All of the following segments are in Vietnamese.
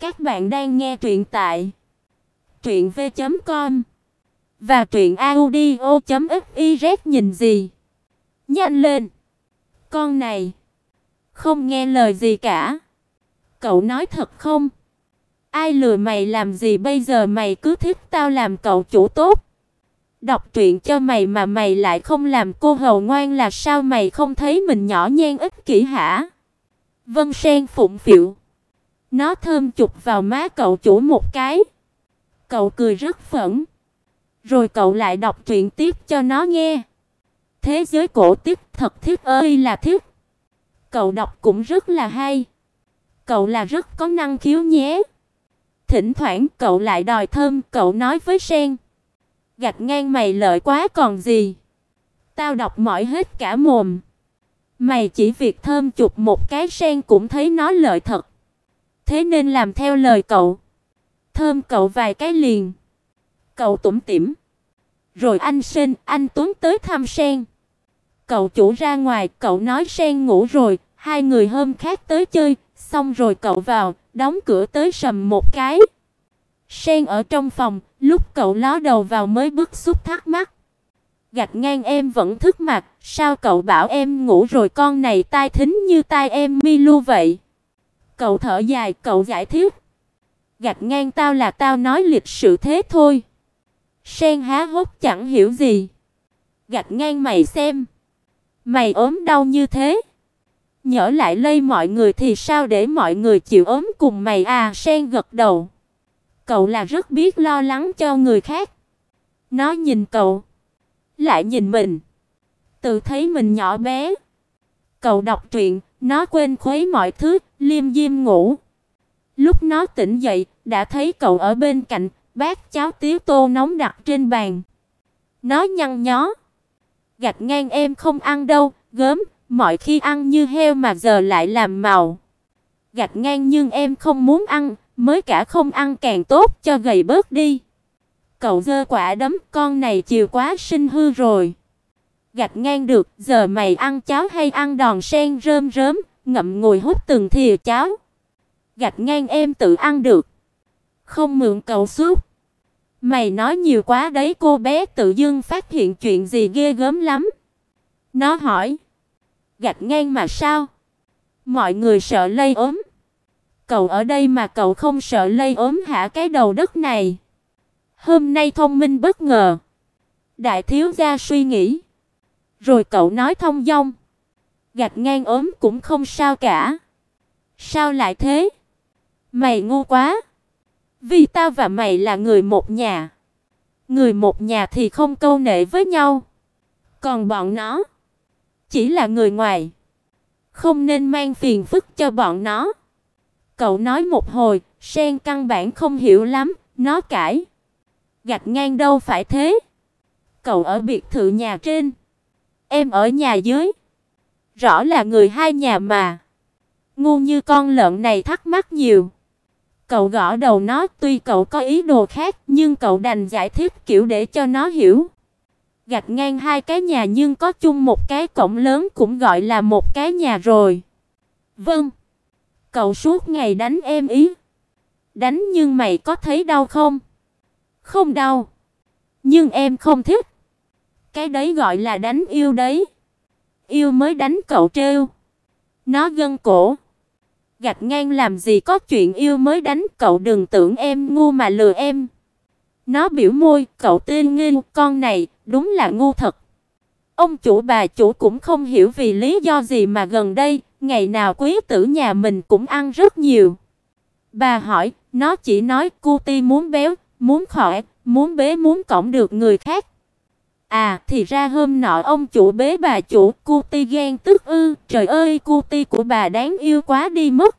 Các bạn đang nghe truyện tại truyện v.com và truyện audio.fiz nhìn gì? Nhanh lên. Con này không nghe lời gì cả. Cậu nói thật không? Ai lừa mày làm gì bây giờ mày cứ thích tao làm cậu chủ tốt. Đọc truyện cho mày mà mày lại không làm cô hầu ngoan là sao mày không thấy mình nhỏ nhen ích kỷ hả? Vân Sen phụng phịu. Nó thơm chụp vào má cậu chủ một cái. Cậu cười rất phẫn. Rồi cậu lại đọc truyện tiếp cho nó nghe. Thế giới cổ tích thật thiết ơi là thiết. Cậu đọc cũng rất là hay. Cậu là rất có năng khiếu nhé. Thỉnh thoảng cậu lại đòi thơm, cậu nói với Sen. Gạch ngang mày lợi quá còn gì. Tao đọc mỏi hết cả mồm. Mày chỉ việc thơm chụp một cái Sen cũng thấy nó lợi thật. Thế nên làm theo lời cậu. Thơm cậu vài cái liền. Cậu tủm tỉm. Rồi anh Sen, anh Tuấn tới thăm Sen. Cậu chủ ra ngoài, cậu nói Sen ngủ rồi, hai người hôm khác tới chơi, xong rồi cậu vào, đóng cửa tới sầm một cái. Sen ở trong phòng, lúc cậu ló đầu vào mới bức xúc thắc mắc. Gạch ngang em vẫn thức mặt, sao cậu bảo em ngủ rồi con này tai thính như tai em mi lu vậy? Cậu thở dài, cậu giải thích. Gạch ngang tao là tao nói lịch sự thế thôi. Sen há hốc chẳng hiểu gì. Gạch ngang mày xem. Mày ốm đau như thế. Nhỡ lại lây mọi người thì sao để mọi người chịu ốm cùng mày à? Sen gật đầu. Cậu là rất biết lo lắng cho người khác. Nó nhìn cậu, lại nhìn mình. Tự thấy mình nhỏ bé. Cậu đọc truyện, nó quên khuấy mọi thứ, liêm diêm ngủ. Lúc nó tỉnh dậy, đã thấy cậu ở bên cạnh, bát cháo tiếu tô nóng đặt trên bàn. Nó nhăn nhó. Gạch ngang em không ăn đâu, gớm, mọi khi ăn như heo mà giờ lại làm màu. Gạch ngang nhưng em không muốn ăn, mới cả không ăn càng tốt cho gầy bớt đi. Cậu dơ quả đấm, con này chiều quá sinh hư rồi. Gạch ngang được, giờ mày ăn cháo hay ăn đòn sen rơm rớm, ngậm ngùi hút từng thìa cháo. Gạch ngang em tự ăn được. Không mượn cậu suốt. Mày nói nhiều quá đấy cô bé tự dưng phát hiện chuyện gì ghê gớm lắm. Nó hỏi. Gạch ngang mà sao? Mọi người sợ lây ốm. Cậu ở đây mà cậu không sợ lây ốm hả cái đầu đất này? Hôm nay thông minh bất ngờ. Đại thiếu gia suy nghĩ. Rồi cậu nói thông dong. Gạch ngang ốm cũng không sao cả. Sao lại thế? Mày ngu quá. Vì tao và mày là người một nhà. Người một nhà thì không câu nệ với nhau. Còn bọn nó chỉ là người ngoài, không nên mang phiền phức cho bọn nó. Cậu nói một hồi, Sen căn bản không hiểu lắm, nó cãi. Gạch ngang đâu phải thế. Cậu ở biệt thự nhà trên, em ở nhà dưới. Rõ là người hai nhà mà. Ngu như con lợn này thắc mắc nhiều. Cậu gõ đầu nó, tuy cậu có ý đồ khác, nhưng cậu đành giải thích kiểu để cho nó hiểu. Gạch ngang hai cái nhà nhưng có chung một cái cổng lớn cũng gọi là một cái nhà rồi. Vâng. Cậu suốt ngày đánh em ý. Đánh nhưng mày có thấy đau không? Không đau. Nhưng em không thích. Cái đấy gọi là đánh yêu đấy. Yêu mới đánh cậu trêu. Nó gân cổ. Gạch ngang làm gì có chuyện yêu mới đánh cậu đừng tưởng em ngu mà lừa em. Nó biểu môi, cậu tên nghênh con này, đúng là ngu thật. Ông chủ bà chủ cũng không hiểu vì lý do gì mà gần đây, ngày nào quý tử nhà mình cũng ăn rất nhiều. Bà hỏi, nó chỉ nói cô ti muốn béo, muốn khỏe, muốn bế muốn cõng được người khác. À, thì ra hôm nọ ông chủ bế bà chủ, cô ti ghen tức ư, trời ơi, cô ti của bà đáng yêu quá đi mất.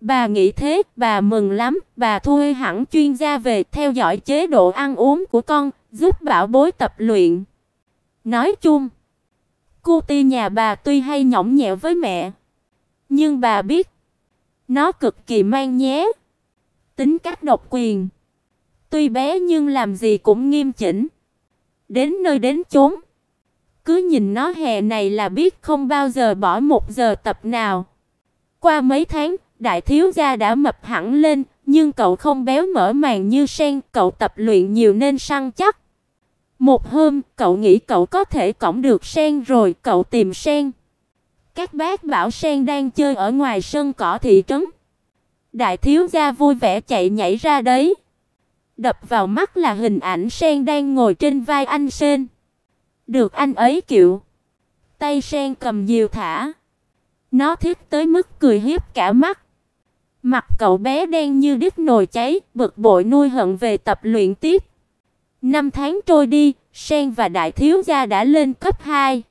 Bà nghĩ thế, bà mừng lắm, bà thuê hẳn chuyên gia về theo dõi chế độ ăn uống của con, giúp bảo bối tập luyện. Nói chung, cô ti nhà bà tuy hay nhõng nhẽo với mẹ, nhưng bà biết nó cực kỳ mang nhé. Tính cách độc quyền. Tuy bé nhưng làm gì cũng nghiêm chỉnh. Đến nơi đến chốn. Cứ nhìn nó hè này là biết không bao giờ bỏ một giờ tập nào. Qua mấy tháng, đại thiếu gia đã mập hẳn lên, nhưng cậu không béo mỡ màng như Sen, cậu tập luyện nhiều nên săn chắc. Một hôm, cậu nghĩ cậu có thể cõng được Sen rồi, cậu tìm Sen. Các bác bảo Sen đang chơi ở ngoài sân cỏ thị trấn. Đại thiếu gia vui vẻ chạy nhảy ra đấy. Đập vào mắt là hình ảnh Sen đang ngồi trên vai anh Sen. Được anh ấy kiệu. Tay Sen cầm diều thả. Nó thích tới mức cười hiếp cả mắt. Mặt cậu bé đen như đít nồi cháy, bực bội nuôi hận về tập luyện tiếp. Năm tháng trôi đi, Sen và đại thiếu gia đã lên cấp 2.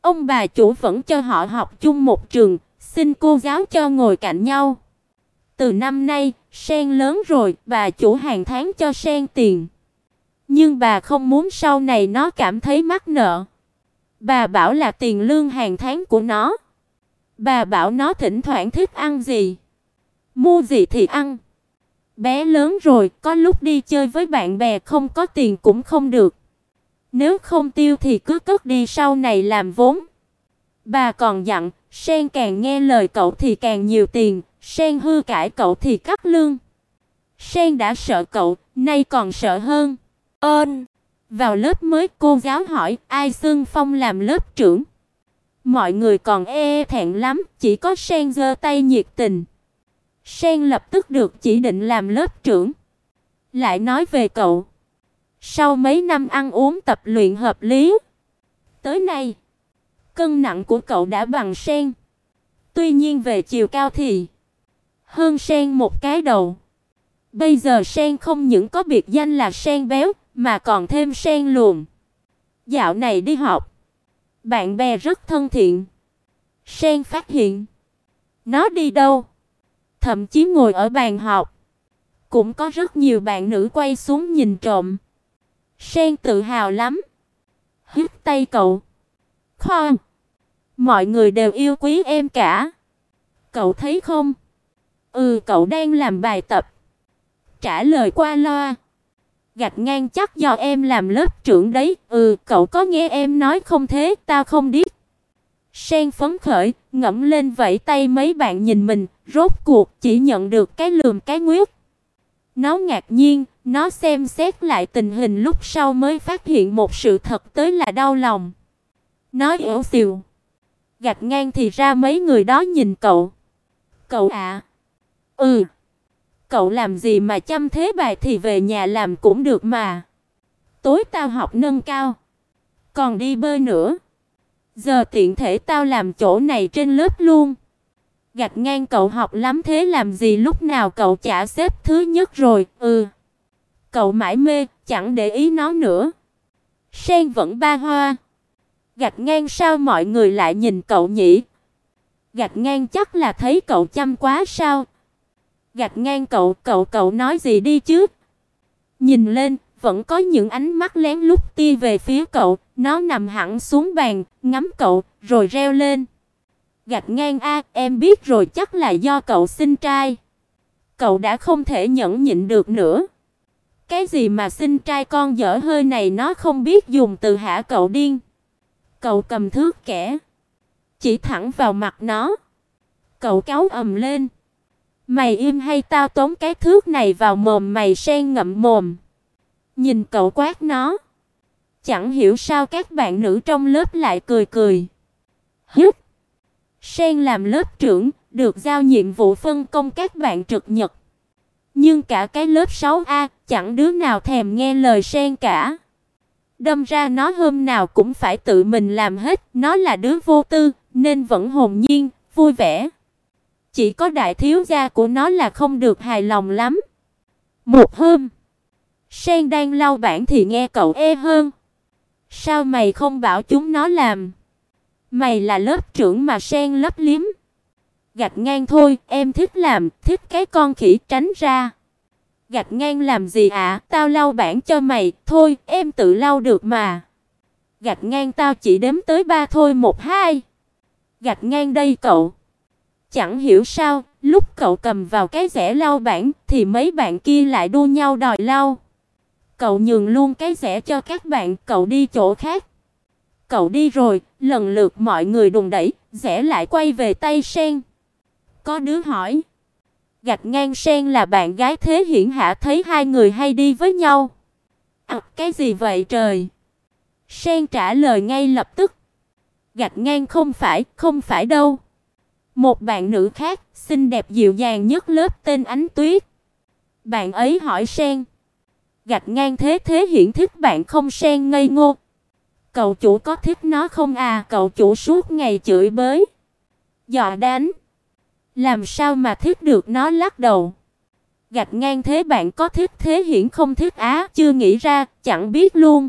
Ông bà chủ vẫn cho họ học chung một trường, xin cô giáo cho ngồi cạnh nhau. Từ năm nay, Sen lớn rồi, bà chủ hàng tháng cho Sen tiền. Nhưng bà không muốn sau này nó cảm thấy mắc nợ. Bà bảo là tiền lương hàng tháng của nó. Bà bảo nó thỉnh thoảng thích ăn gì, mua gì thì ăn. Bé lớn rồi, có lúc đi chơi với bạn bè không có tiền cũng không được. Nếu không tiêu thì cứ cất đi sau này làm vốn. Bà còn dặn, Sen càng nghe lời cậu thì càng nhiều tiền, Sen hư cãi cậu thì cắt lương. Sen đã sợ cậu, nay còn sợ hơn. Ơn. Vào lớp mới cô giáo hỏi ai xưng Phong làm lớp trưởng. Mọi người còn e, e thẹn lắm, chỉ có Sen giơ tay nhiệt tình. Sen lập tức được chỉ định làm lớp trưởng. Lại nói về cậu. Sau mấy năm ăn uống tập luyện hợp lý, tới nay, cân nặng của cậu đã bằng Sen. Tuy nhiên về chiều cao thì hơn Sen một cái đầu. Bây giờ Sen không những có biệt danh là Sen béo, mà còn thêm Sen luồn. Dạo này đi học, bạn bè rất thân thiện. Sen phát hiện, nó đi đâu, thậm chí ngồi ở bàn học, cũng có rất nhiều bạn nữ quay xuống nhìn trộm. Sen tự hào lắm. Hít tay cậu. Khoan. Mọi người đều yêu quý em cả. Cậu thấy không? Ừ, cậu đang làm bài tập. Trả lời qua loa. Gạch ngang chắc do em làm lớp trưởng đấy. Ừ, cậu có nghe em nói không thế, tao không biết. Sen phấn khởi, ngẫm lên vẫy tay mấy bạn nhìn mình, rốt cuộc chỉ nhận được cái lườm cái nguyết. Nó ngạc nhiên, nó xem xét lại tình hình lúc sau mới phát hiện một sự thật tới là đau lòng. Nó yếu xìu. Gạch ngang thì ra mấy người đó nhìn cậu. Cậu ạ. À. Ừ. Cậu làm gì mà chăm thế bài thì về nhà làm cũng được mà. Tối tao học nâng cao. Còn đi bơi nữa. Giờ tiện thể tao làm chỗ này trên lớp luôn. Gạch ngang cậu học lắm thế làm gì lúc nào cậu chả xếp thứ nhất rồi. Ừ. Cậu mãi mê, chẳng để ý nó nữa. Sen vẫn ba hoa. Gạch ngang sao mọi người lại nhìn cậu nhỉ? Gạch ngang chắc là thấy cậu chăm quá sao? Gạt ngang cậu, cậu cậu nói gì đi chứ? Nhìn lên, vẫn có những ánh mắt lén lút tia về phía cậu, nó nằm hẳn xuống bàn, ngắm cậu, rồi reo lên. gạt ngang a, em biết rồi chắc là do cậu sinh trai. Cậu đã không thể nhẫn nhịn được nữa. Cái gì mà sinh trai con dở hơi này nó không biết dùng từ hả cậu điên. Cậu cầm thước kẻ, chỉ thẳng vào mặt nó. Cậu cáu ầm lên. Mày im hay tao tốn cái thước này vào mồm mày sen ngậm mồm. Nhìn cậu quát nó. Chẳng hiểu sao các bạn nữ trong lớp lại cười cười. Hít. Sen làm lớp trưởng, được giao nhiệm vụ phân công các bạn trực nhật. Nhưng cả cái lớp 6A, chẳng đứa nào thèm nghe lời Sen cả. Đâm ra nó hôm nào cũng phải tự mình làm hết, nó là đứa vô tư, nên vẫn hồn nhiên, vui vẻ. Chỉ có đại thiếu gia của nó là không được hài lòng lắm. Một hôm, Sen đang lau bảng thì nghe cậu e hơn. Sao mày không bảo chúng nó làm? Mày là lớp trưởng mà Sen lấp liếm. Gạch ngang thôi, em thích làm, thích cái con khỉ tránh ra. Gạch ngang làm gì ạ? À? Tao lau bảng cho mày, thôi, em tự lau được mà. Gạch ngang tao chỉ đếm tới ba thôi, một hai. Gạch ngang đây cậu. Chẳng hiểu sao, lúc cậu cầm vào cái rẻ lau bảng thì mấy bạn kia lại đua nhau đòi lau. Cậu nhường luôn cái rẻ cho các bạn, cậu đi chỗ khác. Cậu đi rồi, lần lượt mọi người đùng đẩy, rẽ lại quay về tay sen. Có đứa hỏi, Gạch ngang sen là bạn gái Thế Hiển Hạ thấy hai người hay đi với nhau. À, cái gì vậy trời? Sen trả lời ngay lập tức. Gạch ngang không phải, không phải đâu. Một bạn nữ khác, xinh đẹp dịu dàng nhất lớp tên Ánh Tuyết. Bạn ấy hỏi Sen. Gạch ngang thế thế hiển thích bạn không Sen ngây ngô. Cậu chủ có thích nó không à? Cậu chủ suốt ngày chửi bới, dọa đánh. Làm sao mà thích được nó lắc đầu. Gạch ngang thế bạn có thích thế hiển không thích á, chưa nghĩ ra, chẳng biết luôn.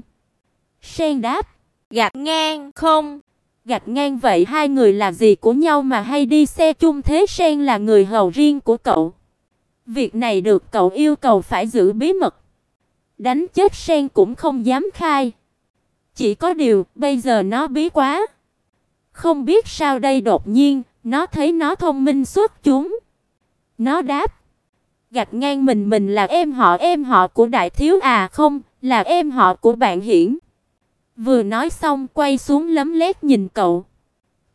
Sen đáp, gạch ngang không. Gạch ngang vậy hai người là gì của nhau mà hay đi xe chung thế Sen là người hầu riêng của cậu. Việc này được cậu yêu cầu phải giữ bí mật. Đánh chết Sen cũng không dám khai. Chỉ có điều, bây giờ nó bí quá. Không biết sao đây đột nhiên, nó thấy nó thông minh xuất chúng. Nó đáp, gạch ngang mình mình là em họ em họ của đại thiếu à không, là em họ của bạn Hiển. Vừa nói xong quay xuống lấm lét nhìn cậu.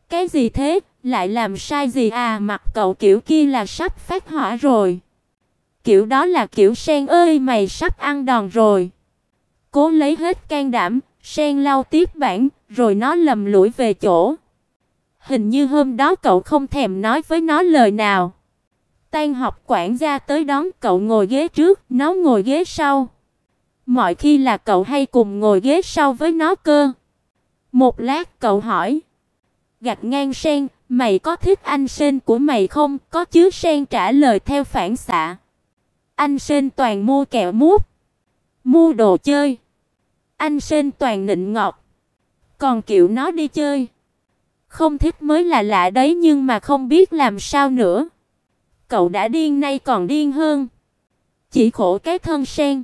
Cái gì thế, lại làm sai gì à, mặt cậu kiểu kia là sắp phát hỏa rồi. Kiểu đó là kiểu sen ơi mày sắp ăn đòn rồi. Cố lấy hết can đảm, sen lau tiếp bản, rồi nó lầm lũi về chỗ. Hình như hôm đó cậu không thèm nói với nó lời nào. Tan học quản gia tới đón cậu ngồi ghế trước, nó ngồi ghế sau. Mọi khi là cậu hay cùng ngồi ghế sau với nó cơ. Một lát cậu hỏi. Gạch ngang sen, mày có thích anh sen của mày không? Có chứ sen trả lời theo phản xạ. Anh sen toàn mua kẹo mút, mua đồ chơi. Anh sen toàn nịnh ngọt. Còn kiểu nó đi chơi. Không thích mới là lạ đấy nhưng mà không biết làm sao nữa. Cậu đã điên nay còn điên hơn. Chỉ khổ cái thân sen.